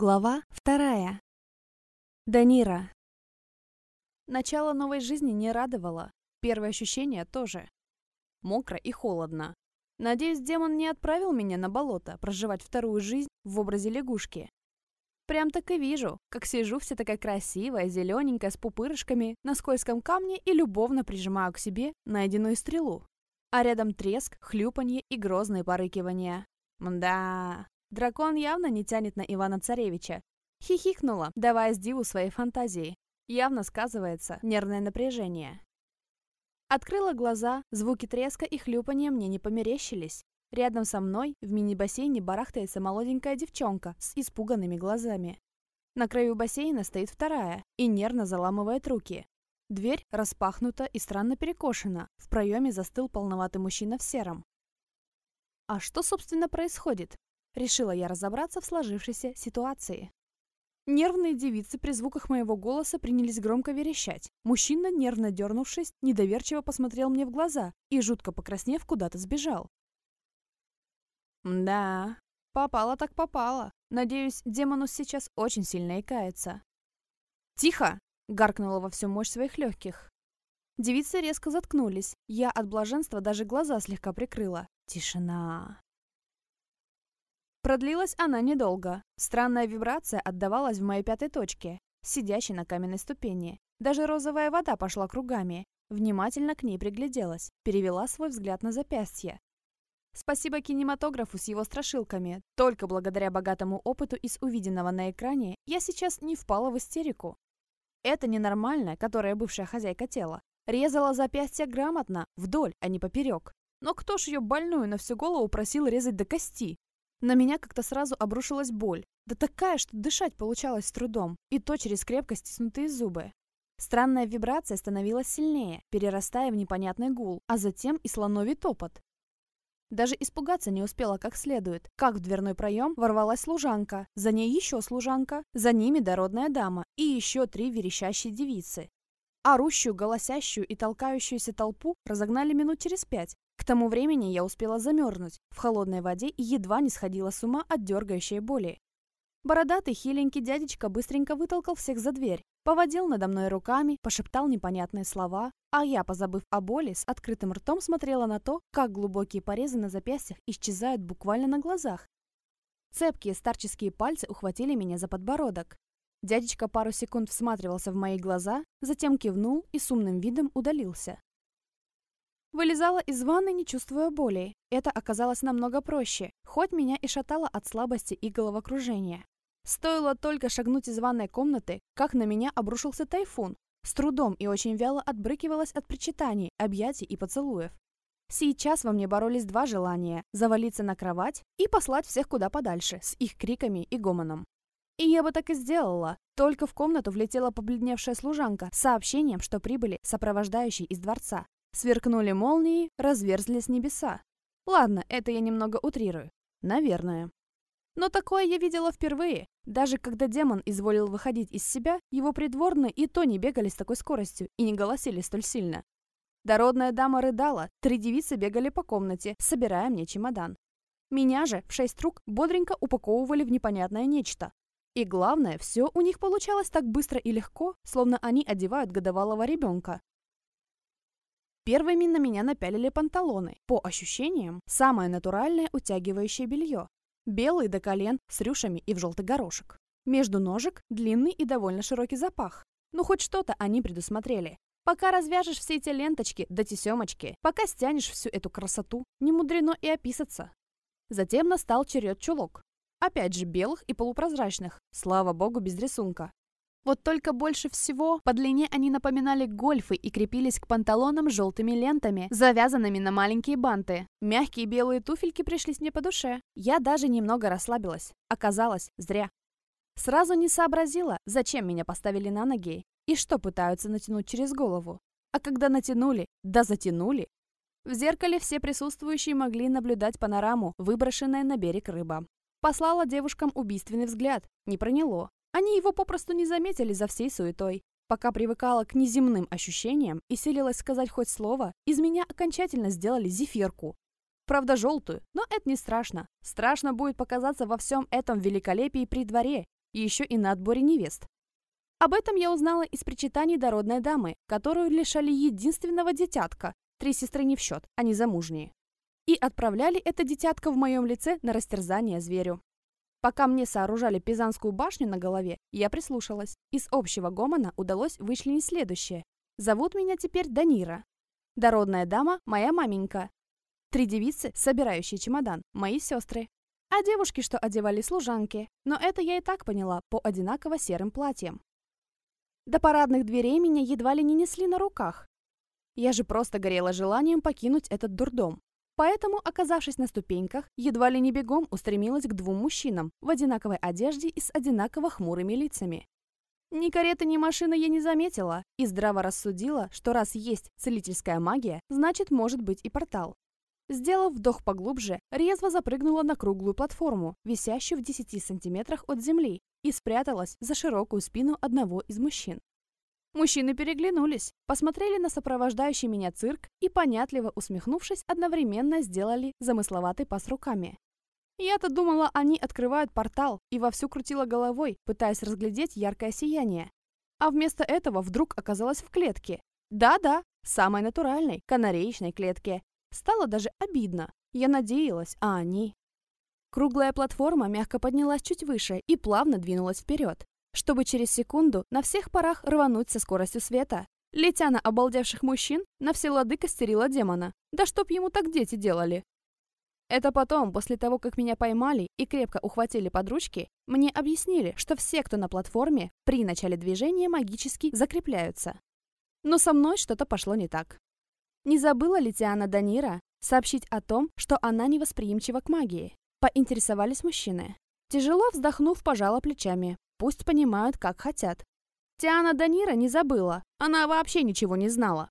Глава вторая. Данира. Начало новой жизни не радовало. Первое ощущение тоже. Мокро и холодно. Надеюсь, демон не отправил меня на болото проживать вторую жизнь в образе лягушки. Прям так и вижу, как сижу вся такая красивая, зелененькая, с пупырышками, на скользком камне и любовно прижимаю к себе найденную стрелу. А рядом треск, хлюпанье и грозные порыкивания. Мда, Дракон явно не тянет на Ивана-Царевича. Хихикнула, давая сдиву своей фантазии. Явно сказывается нервное напряжение. Открыла глаза, звуки треска и хлюпания мне не померещились. Рядом со мной в мини-бассейне барахтается молоденькая девчонка с испуганными глазами. На краю бассейна стоит вторая и нервно заламывает руки. Дверь распахнута и странно перекошена. В проеме застыл полноватый мужчина в сером. А что, собственно, происходит? Решила я разобраться в сложившейся ситуации. Нервные девицы при звуках моего голоса принялись громко верещать. Мужчина, нервно дернувшись, недоверчиво посмотрел мне в глаза и, жутко покраснев, куда-то сбежал. Да, попало так попало. Надеюсь, демонус сейчас очень сильно икается. «Тихо!» — гаркнула во всю мощь своих легких. Девицы резко заткнулись. Я от блаженства даже глаза слегка прикрыла. Тишина. Продлилась она недолго. Странная вибрация отдавалась в моей пятой точке, сидящей на каменной ступени. Даже розовая вода пошла кругами. Внимательно к ней пригляделась, перевела свой взгляд на запястье. Спасибо кинематографу с его страшилками. Только благодаря богатому опыту из увиденного на экране я сейчас не впала в истерику. Это ненормальная, которая бывшая хозяйка тела, резала запястье грамотно, вдоль, а не поперек. Но кто ж ее больную на всю голову просил резать до кости? На меня как-то сразу обрушилась боль. Да такая, что дышать получалось с трудом. И то через крепко стиснутые зубы. Странная вибрация становилась сильнее, перерастая в непонятный гул, а затем и слоновий топот. Даже испугаться не успела как следует, как в дверной проем ворвалась служанка, за ней еще служанка, за ними дородная дама и еще три верещащие девицы. Орущую, голосящую и толкающуюся толпу разогнали минут через пять, тому времени я успела замерзнуть в холодной воде и едва не сходила с ума от дергающей боли. Бородатый хиленький дядечка быстренько вытолкал всех за дверь, поводил надо мной руками, пошептал непонятные слова, а я, позабыв о боли, с открытым ртом смотрела на то, как глубокие порезы на запястьях исчезают буквально на глазах. Цепкие старческие пальцы ухватили меня за подбородок. Дядечка пару секунд всматривался в мои глаза, затем кивнул и с умным видом удалился. Вылезала из ванны, не чувствуя боли. Это оказалось намного проще, хоть меня и шатало от слабости и головокружения. Стоило только шагнуть из ванной комнаты, как на меня обрушился тайфун. С трудом и очень вяло отбрыкивалась от причитаний, объятий и поцелуев. Сейчас во мне боролись два желания – завалиться на кровать и послать всех куда подальше, с их криками и гомоном. И я бы так и сделала, только в комнату влетела побледневшая служанка с сообщением, что прибыли сопровождающие из дворца. Сверкнули молнии, разверзлись небеса. Ладно, это я немного утрирую. Наверное. Но такое я видела впервые. Даже когда демон изволил выходить из себя, его придворные и то не бегали с такой скоростью и не голосили столь сильно. Дородная дама рыдала, три девицы бегали по комнате, собирая мне чемодан. Меня же в шесть рук бодренько упаковывали в непонятное нечто. И главное, все у них получалось так быстро и легко, словно они одевают годовалого ребенка. Первыми на меня напялили панталоны. По ощущениям, самое натуральное утягивающее белье. Белый до колен, с рюшами и в желтый горошек. Между ножек длинный и довольно широкий запах. Ну, хоть что-то они предусмотрели. Пока развяжешь все эти ленточки да тесемочки, пока стянешь всю эту красоту, не мудрено и описаться. Затем настал черед чулок. Опять же белых и полупрозрачных, слава богу, без рисунка. Вот только больше всего по длине они напоминали гольфы и крепились к панталонам желтыми лентами, завязанными на маленькие банты. Мягкие белые туфельки пришлись мне по душе. Я даже немного расслабилась. Оказалось, зря. Сразу не сообразила, зачем меня поставили на ноги и что пытаются натянуть через голову. А когда натянули, да затянули, в зеркале все присутствующие могли наблюдать панораму, выброшенная на берег рыба. Послала девушкам убийственный взгляд, не проняло. Они его попросту не заметили за всей суетой. Пока привыкала к неземным ощущениям и селилась сказать хоть слово, из меня окончательно сделали зефирку. Правда, желтую, но это не страшно. Страшно будет показаться во всем этом великолепии при дворе. еще и на отборе невест. Об этом я узнала из причитаний дородной дамы, которую лишали единственного детятка, три сестры не в счет, они замужние. И отправляли это детятка в моем лице на растерзание зверю. Пока мне сооружали Пизанскую башню на голове, я прислушалась. Из общего гомона удалось вычленить следующее. Зовут меня теперь Данира. Дородная дама – моя маменька. Три девицы, собирающие чемодан, мои сестры. А девушки, что одевали служанки. Но это я и так поняла по одинаково серым платьям. До парадных дверей меня едва ли не несли на руках. Я же просто горела желанием покинуть этот дурдом. Поэтому, оказавшись на ступеньках, едва ли не бегом устремилась к двум мужчинам в одинаковой одежде и с одинаково хмурыми лицами. Ни кареты, ни машины я не заметила и здраво рассудила, что раз есть целительская магия, значит может быть и портал. Сделав вдох поглубже, резво запрыгнула на круглую платформу, висящую в 10 сантиметрах от земли, и спряталась за широкую спину одного из мужчин. Мужчины переглянулись, посмотрели на сопровождающий меня цирк и, понятливо усмехнувшись, одновременно сделали замысловатый пас руками. Я-то думала, они открывают портал, и вовсю крутила головой, пытаясь разглядеть яркое сияние. А вместо этого вдруг оказалась в клетке. Да-да, самой натуральной, канареечной клетке. Стало даже обидно. Я надеялась, а они... Круглая платформа мягко поднялась чуть выше и плавно двинулась вперед чтобы через секунду на всех парах рвануть со скоростью света. Летя на обалдевших мужчин, на все лады костерила демона. Да чтоб ему так дети делали. Это потом, после того, как меня поймали и крепко ухватили под ручки, мне объяснили, что все, кто на платформе, при начале движения магически закрепляются. Но со мной что-то пошло не так. Не забыла ли Тиана Данира сообщить о том, что она невосприимчива к магии? Поинтересовались мужчины. Тяжело вздохнув, пожала плечами, Пусть понимают, как хотят. Тиана Данира не забыла. Она вообще ничего не знала.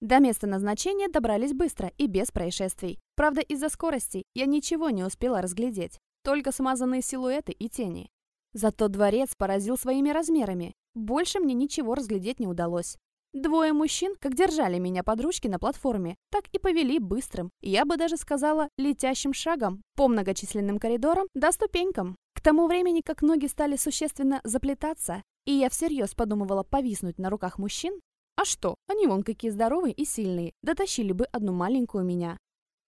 До места назначения добрались быстро и без происшествий. Правда, из-за скорости я ничего не успела разглядеть. Только смазанные силуэты и тени. Зато дворец поразил своими размерами. Больше мне ничего разглядеть не удалось. Двое мужчин, как держали меня под ручки на платформе, так и повели быстрым, я бы даже сказала, летящим шагом, по многочисленным коридорам до ступенькам. К тому времени, как ноги стали существенно заплетаться, и я всерьез подумывала повиснуть на руках мужчин, а что, они вон какие здоровые и сильные, дотащили бы одну маленькую меня.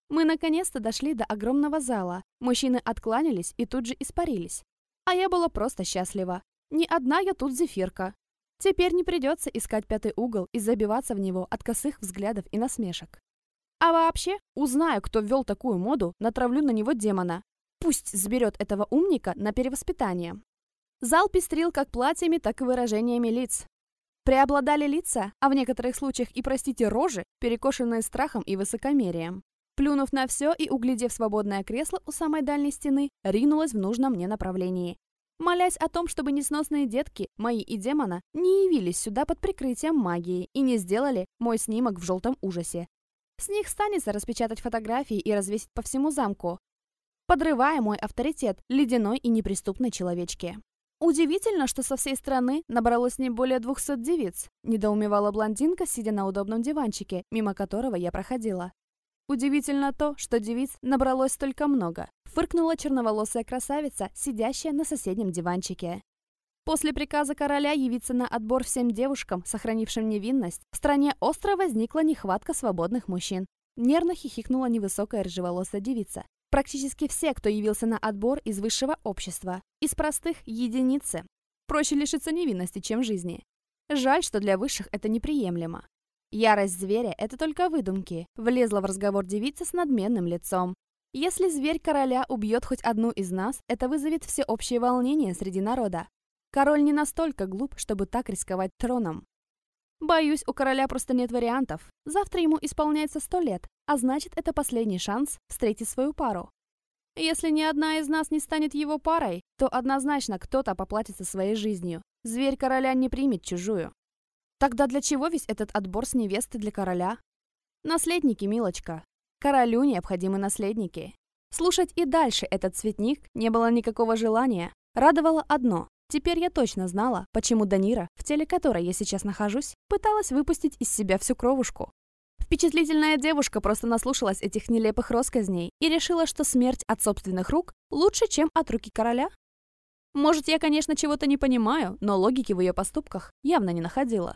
Мы наконец-то дошли до огромного зала, мужчины откланялись и тут же испарились. А я была просто счастлива. Не одна я тут зефирка. Теперь не придется искать пятый угол и забиваться в него от косых взглядов и насмешек. А вообще, узнаю, кто ввел такую моду, натравлю на него демона, Пусть заберет этого умника на перевоспитание. Зал пестрил как платьями, так и выражениями лиц. Преобладали лица, а в некоторых случаях и, простите, рожи, перекошенные страхом и высокомерием. Плюнув на все и углядев свободное кресло у самой дальней стены, ринулась в нужном мне направлении. Молясь о том, чтобы несносные детки, мои и демона, не явились сюда под прикрытием магии и не сделали мой снимок в желтом ужасе. С них станется распечатать фотографии и развесить по всему замку, подрывая мой авторитет ледяной и неприступной человечки. Удивительно, что со всей страны набралось не более 200 девиц, недоумевала блондинка, сидя на удобном диванчике, мимо которого я проходила. Удивительно то, что девиц набралось столько много, фыркнула черноволосая красавица, сидящая на соседнем диванчике. После приказа короля явиться на отбор всем девушкам, сохранившим невинность, в стране остро возникла нехватка свободных мужчин. Нервно хихикнула невысокая рыжеволосая девица. Практически все, кто явился на отбор из высшего общества, из простых – единицы. Проще лишиться невинности, чем жизни. Жаль, что для высших это неприемлемо. Ярость зверя – это только выдумки, влезла в разговор девица с надменным лицом. Если зверь короля убьет хоть одну из нас, это вызовет всеобщее волнение среди народа. Король не настолько глуп, чтобы так рисковать троном. Боюсь, у короля просто нет вариантов. Завтра ему исполняется сто лет, а значит, это последний шанс встретить свою пару. Если ни одна из нас не станет его парой, то однозначно кто-то поплатится своей жизнью. Зверь короля не примет чужую. Тогда для чего весь этот отбор с невесты для короля? Наследники, милочка. Королю необходимы наследники. Слушать и дальше этот цветник не было никакого желания. Радовало одно Теперь я точно знала, почему Данира, в теле которой я сейчас нахожусь, пыталась выпустить из себя всю кровушку. Впечатлительная девушка просто наслушалась этих нелепых россказней и решила, что смерть от собственных рук лучше, чем от руки короля. Может, я, конечно, чего-то не понимаю, но логики в ее поступках явно не находила.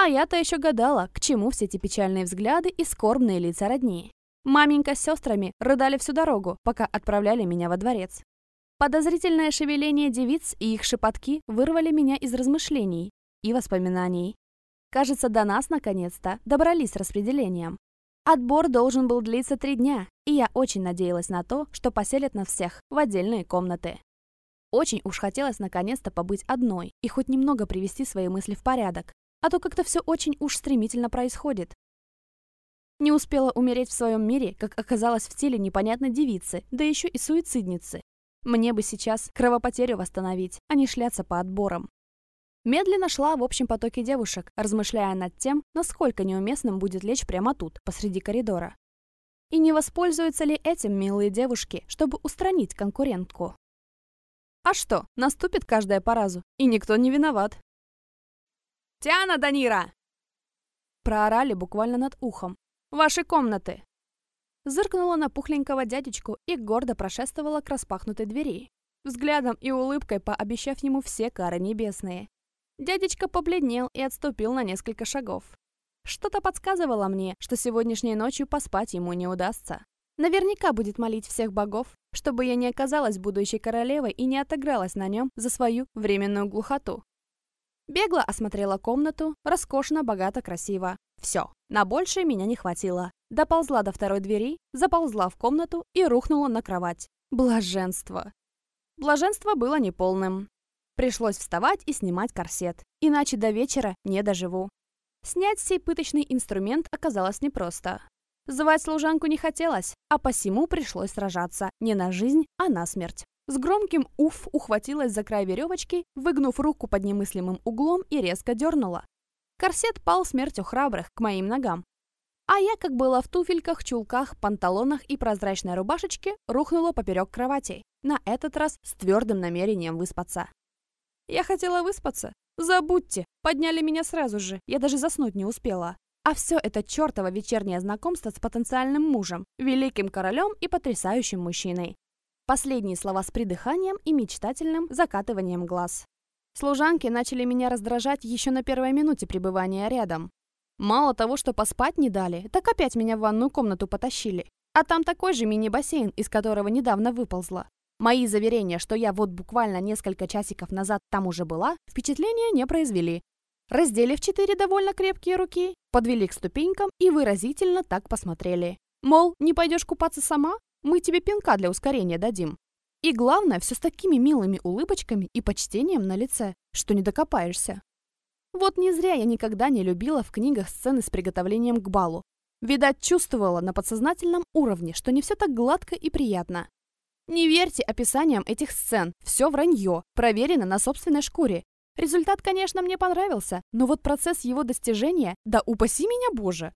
А я-то еще гадала, к чему все эти печальные взгляды и скорбные лица родни. Маменька с сестрами рыдали всю дорогу, пока отправляли меня во дворец. Подозрительное шевеление девиц и их шепотки вырвали меня из размышлений и воспоминаний. Кажется, до нас, наконец-то, добрались с распределением. Отбор должен был длиться три дня, и я очень надеялась на то, что поселят нас всех в отдельные комнаты. Очень уж хотелось наконец-то побыть одной и хоть немного привести свои мысли в порядок, а то как-то все очень уж стремительно происходит. Не успела умереть в своем мире, как оказалась в теле непонятной девицы, да еще и суицидницы. Мне бы сейчас кровопотерю восстановить, а не шляться по отборам. Медленно шла в общем потоке девушек, размышляя над тем, насколько неуместным будет лечь прямо тут, посреди коридора. И не воспользуются ли этим милые девушки, чтобы устранить конкурентку? А что, наступит каждая по разу, и никто не виноват. «Тиана Данира!» Проорали буквально над ухом. «Ваши комнаты!» Зыркнула на пухленького дядечку и гордо прошествовала к распахнутой двери, взглядом и улыбкой пообещав ему все кары небесные. Дядечка побледнел и отступил на несколько шагов. Что-то подсказывало мне, что сегодняшней ночью поспать ему не удастся. Наверняка будет молить всех богов, чтобы я не оказалась будущей королевой и не отыгралась на нем за свою временную глухоту. Бегло осмотрела комнату, роскошно, богато, красиво. Все, на большее меня не хватило. Доползла до второй двери, заползла в комнату и рухнула на кровать. Блаженство. Блаженство было неполным. Пришлось вставать и снимать корсет, иначе до вечера не доживу. Снять сей пыточный инструмент оказалось непросто. Звать служанку не хотелось, а посему пришлось сражаться не на жизнь, а на смерть. С громким «уф» ухватилась за край веревочки, выгнув руку под немыслимым углом и резко дернула. Корсет пал смертью храбрых к моим ногам. А я, как была в туфельках, чулках, панталонах и прозрачной рубашечке, рухнула поперек кровати, на этот раз с твердым намерением выспаться. Я хотела выспаться? Забудьте, подняли меня сразу же, я даже заснуть не успела. А все это чертово вечернее знакомство с потенциальным мужем, великим королем и потрясающим мужчиной. Последние слова с придыханием и мечтательным закатыванием глаз. Служанки начали меня раздражать еще на первой минуте пребывания рядом. Мало того, что поспать не дали, так опять меня в ванную комнату потащили. А там такой же мини-бассейн, из которого недавно выползла. Мои заверения, что я вот буквально несколько часиков назад там уже была, впечатления не произвели. Раздели в четыре довольно крепкие руки, подвели к ступенькам и выразительно так посмотрели. Мол, не пойдешь купаться сама? Мы тебе пинка для ускорения дадим. И главное, все с такими милыми улыбочками и почтением на лице, что не докопаешься. Вот не зря я никогда не любила в книгах сцены с приготовлением к балу. Видать, чувствовала на подсознательном уровне, что не все так гладко и приятно. Не верьте описаниям этих сцен, все вранье, проверено на собственной шкуре. Результат, конечно, мне понравился, но вот процесс его достижения, да упаси меня боже,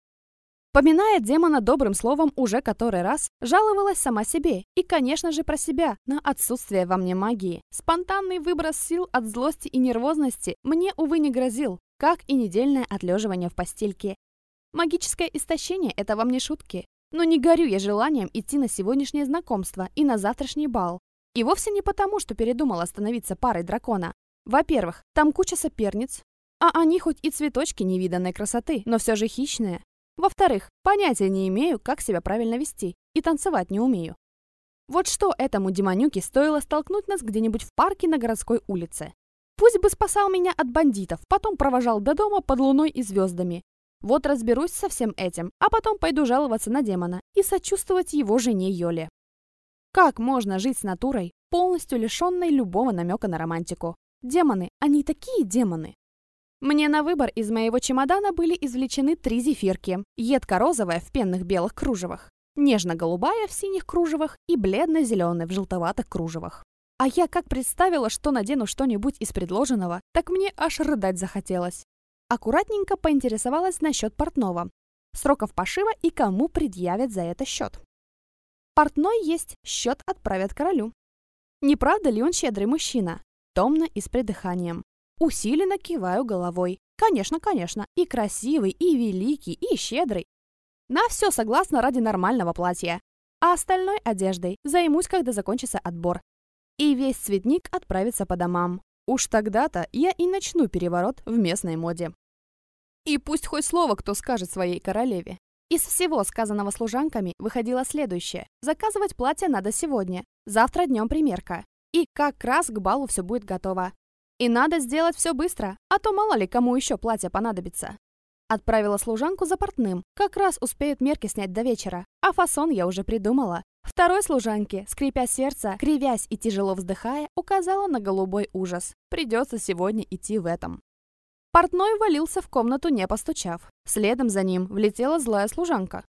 Поминая демона добрым словом уже который раз, жаловалась сама себе и, конечно же, про себя на отсутствие во мне магии. Спонтанный выброс сил от злости и нервозности мне, увы, не грозил, как и недельное отлеживание в постельке. Магическое истощение – это вам не шутки. Но не горю я желанием идти на сегодняшнее знакомство и на завтрашний бал. И вовсе не потому, что передумала становиться парой дракона. Во-первых, там куча соперниц, а они хоть и цветочки невиданной красоты, но все же хищные. Во-вторых, понятия не имею, как себя правильно вести, и танцевать не умею. Вот что этому демонюке стоило столкнуть нас где-нибудь в парке на городской улице. Пусть бы спасал меня от бандитов, потом провожал до дома под луной и звездами. Вот разберусь со всем этим, а потом пойду жаловаться на демона и сочувствовать его жене Йоле. Как можно жить с натурой, полностью лишенной любого намека на романтику? Демоны, они такие демоны. Мне на выбор из моего чемодана были извлечены три зефирки. Едко-розовая в пенных белых кружевах, нежно-голубая в синих кружевах и бледно-зеленая в желтоватых кружевах. А я как представила, что надену что-нибудь из предложенного, так мне аж рыдать захотелось. Аккуратненько поинтересовалась насчет портного. Сроков пошива и кому предъявят за это счет. Портной есть, счет отправят королю. Не правда ли он щедрый мужчина? Томно и с придыханием. Усиленно киваю головой. Конечно, конечно, и красивый, и великий, и щедрый. На все согласна ради нормального платья. А остальной одеждой займусь, когда закончится отбор. и весь цветник отправится по домам. Уж тогда-то я и начну переворот в местной моде. И пусть хоть слово кто скажет своей королеве. Из всего сказанного служанками выходило следующее. Заказывать платье надо сегодня, завтра днем примерка. И как раз к балу все будет готово. И надо сделать все быстро, а то мало ли кому еще платье понадобится. Отправила служанку за портным. Как раз успеют мерки снять до вечера. А фасон я уже придумала. Второй служанке, скрипя сердце, кривясь и тяжело вздыхая, указала на голубой ужас. Придется сегодня идти в этом. Портной валился в комнату, не постучав. Следом за ним влетела злая служанка.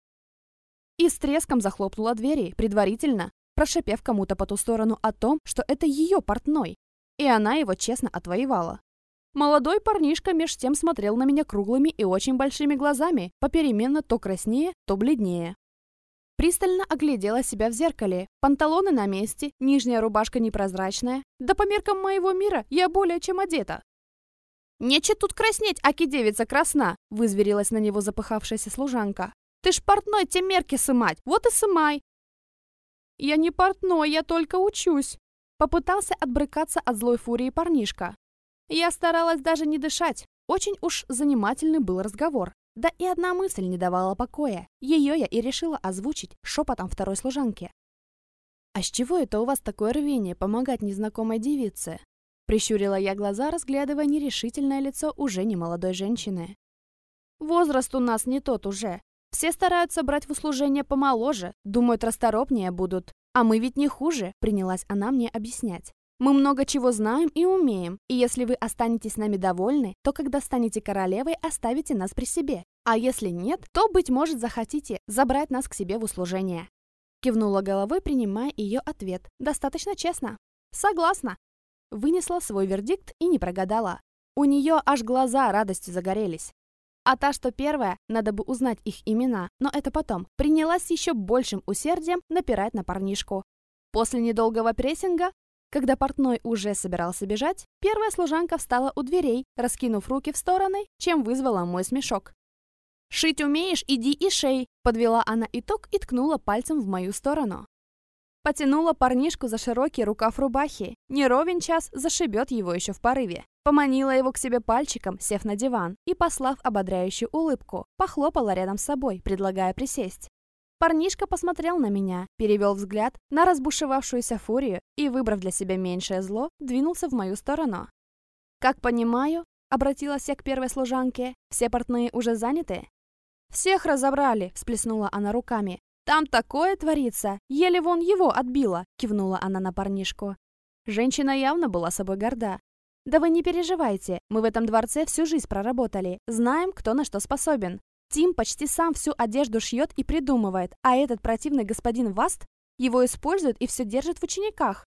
И с треском захлопнула двери, предварительно, прошипев кому-то по ту сторону о том, что это ее портной, и она его честно отвоевала. Молодой парнишка меж тем смотрел на меня круглыми и очень большими глазами, попеременно то краснее, то бледнее. Пристально оглядела себя в зеркале. Панталоны на месте, нижняя рубашка непрозрачная. Да по меркам моего мира я более чем одета. «Нече тут краснеть, аки девица красна!» — вызверилась на него запыхавшаяся служанка. «Ты ж портной те мерки сымать, вот и сымай!» «Я не портной, я только учусь!» Попытался отбрыкаться от злой фурии парнишка. Я старалась даже не дышать. Очень уж занимательный был разговор. Да и одна мысль не давала покоя. Ее я и решила озвучить шепотом второй служанки. «А с чего это у вас такое рвение помогать незнакомой девице?» Прищурила я глаза, разглядывая нерешительное лицо уже немолодой женщины. «Возраст у нас не тот уже. Все стараются брать в услужение помоложе, думают, расторопнее будут. А мы ведь не хуже», — принялась она мне объяснять. Мы много чего знаем и умеем, и если вы останетесь с нами довольны, то когда станете королевой, оставите нас при себе. А если нет, то, быть может, захотите забрать нас к себе в услужение». Кивнула головой, принимая ее ответ. Достаточно честно. «Согласна вынесла свой вердикт и не прогадала. У нее аж глаза радостью загорелись. А та, что первая, надо бы узнать их имена, но это потом, принялась еще большим усердием напирать на парнишку. После недолгого прессинга, когда портной уже собирался бежать, первая служанка встала у дверей, раскинув руки в стороны, чем вызвала мой смешок. «Шить умеешь, иди и шей», — подвела она итог и ткнула пальцем в мою сторону. Потянула парнишку за широкий рукав рубахи. Не ровен час зашибет его еще в порыве. Поманила его к себе пальчиком, сев на диван, и, послав ободряющую улыбку, похлопала рядом с собой, предлагая присесть. Парнишка посмотрел на меня, перевел взгляд на разбушевавшуюся фурию и, выбрав для себя меньшее зло, двинулся в мою сторону. «Как понимаю», — обратилась я к первой служанке, — «все портные уже заняты?» «Всех разобрали», — всплеснула она руками. «Там такое творится! Еле вон его отбила!» — кивнула она на парнишку. Женщина явно была собой горда. «Да вы не переживайте, мы в этом дворце всю жизнь проработали, знаем, кто на что способен. Тим почти сам всю одежду шьет и придумывает, а этот противный господин Васт его использует и все держит в учениках.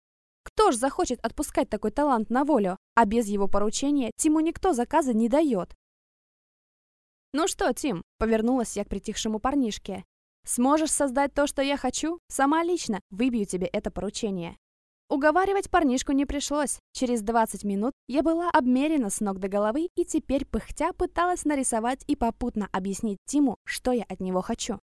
Кто ж захочет отпускать такой талант на волю, а без его поручения Тиму никто заказа не дает?» «Ну что, Тим?» — повернулась я к притихшему парнишке. Сможешь создать то, что я хочу? Сама лично выбью тебе это поручение». Уговаривать парнишку не пришлось. Через 20 минут я была обмерена с ног до головы и теперь пыхтя пыталась нарисовать и попутно объяснить Тиму, что я от него хочу.